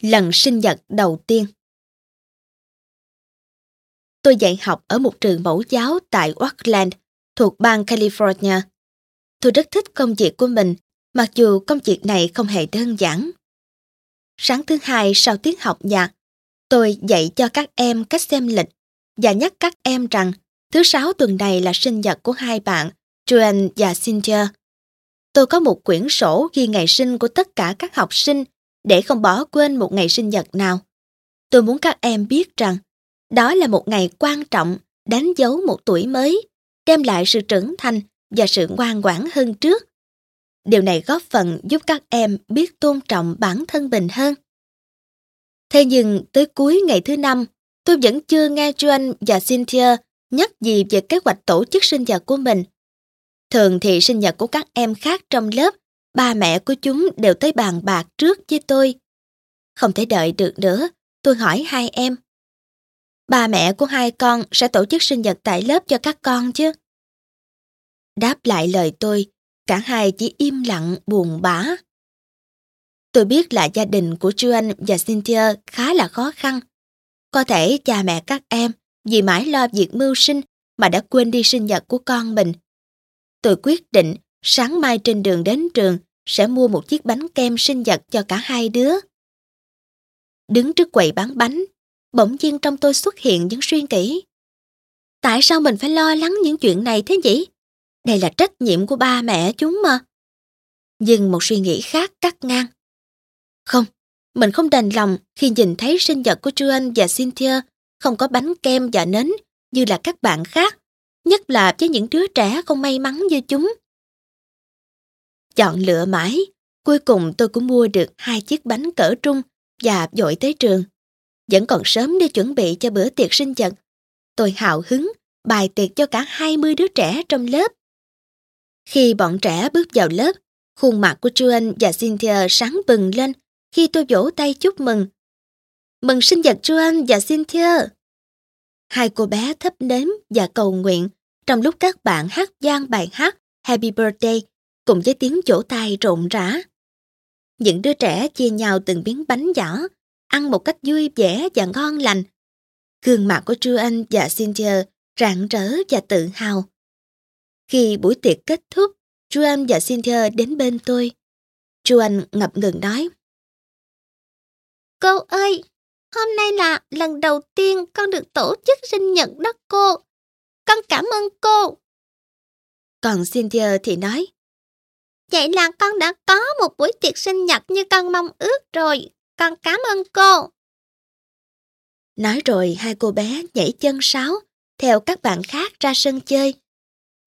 Lần sinh nhật đầu tiên Tôi dạy học ở một trường mẫu giáo tại Oakland, thuộc bang California. Tôi rất thích công việc của mình, mặc dù công việc này không hề đơn giản. Sáng thứ hai sau tiết học nhạc, tôi dạy cho các em cách xem lịch và nhắc các em rằng thứ sáu tuần này là sinh nhật của hai bạn, Joan và Cynthia. Tôi có một quyển sổ ghi ngày sinh của tất cả các học sinh để không bỏ quên một ngày sinh nhật nào. Tôi muốn các em biết rằng đó là một ngày quan trọng đánh dấu một tuổi mới, đem lại sự trưởng thành và sự ngoan ngoãn hơn trước. Điều này góp phần giúp các em biết tôn trọng bản thân mình hơn. Thế nhưng tới cuối ngày thứ năm, tôi vẫn chưa nghe Joan và Cynthia nhắc gì về kế hoạch tổ chức sinh nhật của mình. Thường thì sinh nhật của các em khác trong lớp, ba mẹ của chúng đều tới bàn bạc trước với tôi. Không thể đợi được nữa, tôi hỏi hai em. Ba mẹ của hai con sẽ tổ chức sinh nhật tại lớp cho các con chứ? Đáp lại lời tôi, cả hai chỉ im lặng buồn bã. Tôi biết là gia đình của Joan và Cynthia khá là khó khăn. Có thể cha mẹ các em vì mãi lo việc mưu sinh mà đã quên đi sinh nhật của con mình. Tôi quyết định sáng mai trên đường đến trường sẽ mua một chiếc bánh kem sinh nhật cho cả hai đứa. Đứng trước quầy bán bánh, bỗng nhiên trong tôi xuất hiện những suy nghĩ. Tại sao mình phải lo lắng những chuyện này thế nhỉ? Đây là trách nhiệm của ba mẹ chúng mà. Nhưng một suy nghĩ khác cắt ngang. Không, mình không đành lòng khi nhìn thấy sinh nhật của truân và Cynthia không có bánh kem và nến như là các bạn khác, nhất là với những đứa trẻ không may mắn như chúng. Chọn lựa mãi, cuối cùng tôi cũng mua được hai chiếc bánh cỡ trung và dội tới trường. Vẫn còn sớm để chuẩn bị cho bữa tiệc sinh nhật. Tôi hào hứng bài tiệc cho cả 20 đứa trẻ trong lớp. Khi bọn trẻ bước vào lớp, khuôn mặt của Joan và Cynthia sáng bừng lên khi tôi vỗ tay chúc mừng. Mừng sinh nhật Joan và Cynthia! Hai cô bé thấp nếm và cầu nguyện trong lúc các bạn hát gian bài hát Happy Birthday cùng với tiếng vỗ tay rộn rã. Những đứa trẻ chia nhau từng miếng bánh nhỏ, ăn một cách vui vẻ và ngon lành. Gương mặt của Joan và Cynthia rạng rỡ và tự hào. Khi buổi tiệc kết thúc, Joan và Cynthia đến bên tôi. Joan ngập ngừng nói. Cô ơi, hôm nay là lần đầu tiên con được tổ chức sinh nhật đó cô. Con cảm ơn cô. Còn Cynthia thì nói. Vậy là con đã có một buổi tiệc sinh nhật như con mong ước rồi. Con cảm ơn cô. Nói rồi hai cô bé nhảy chân sáo theo các bạn khác ra sân chơi.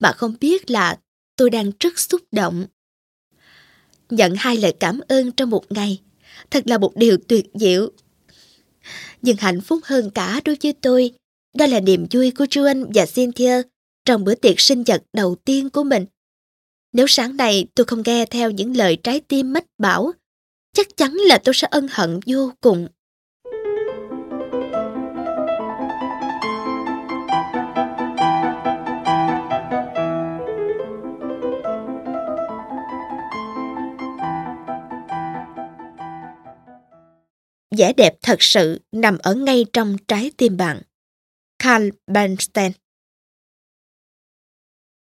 Mà không biết là tôi đang rất xúc động. Nhận hai lời cảm ơn trong một ngày, thật là một điều tuyệt diệu. Nhưng hạnh phúc hơn cả đối với tôi, đó là niềm vui của Joan và Cynthia trong bữa tiệc sinh nhật đầu tiên của mình. Nếu sáng nay tôi không nghe theo những lời trái tim mách bảo, chắc chắn là tôi sẽ ân hận vô cùng. vẻ đẹp thật sự nằm ở ngay trong trái tim bạn. Carl Bernstein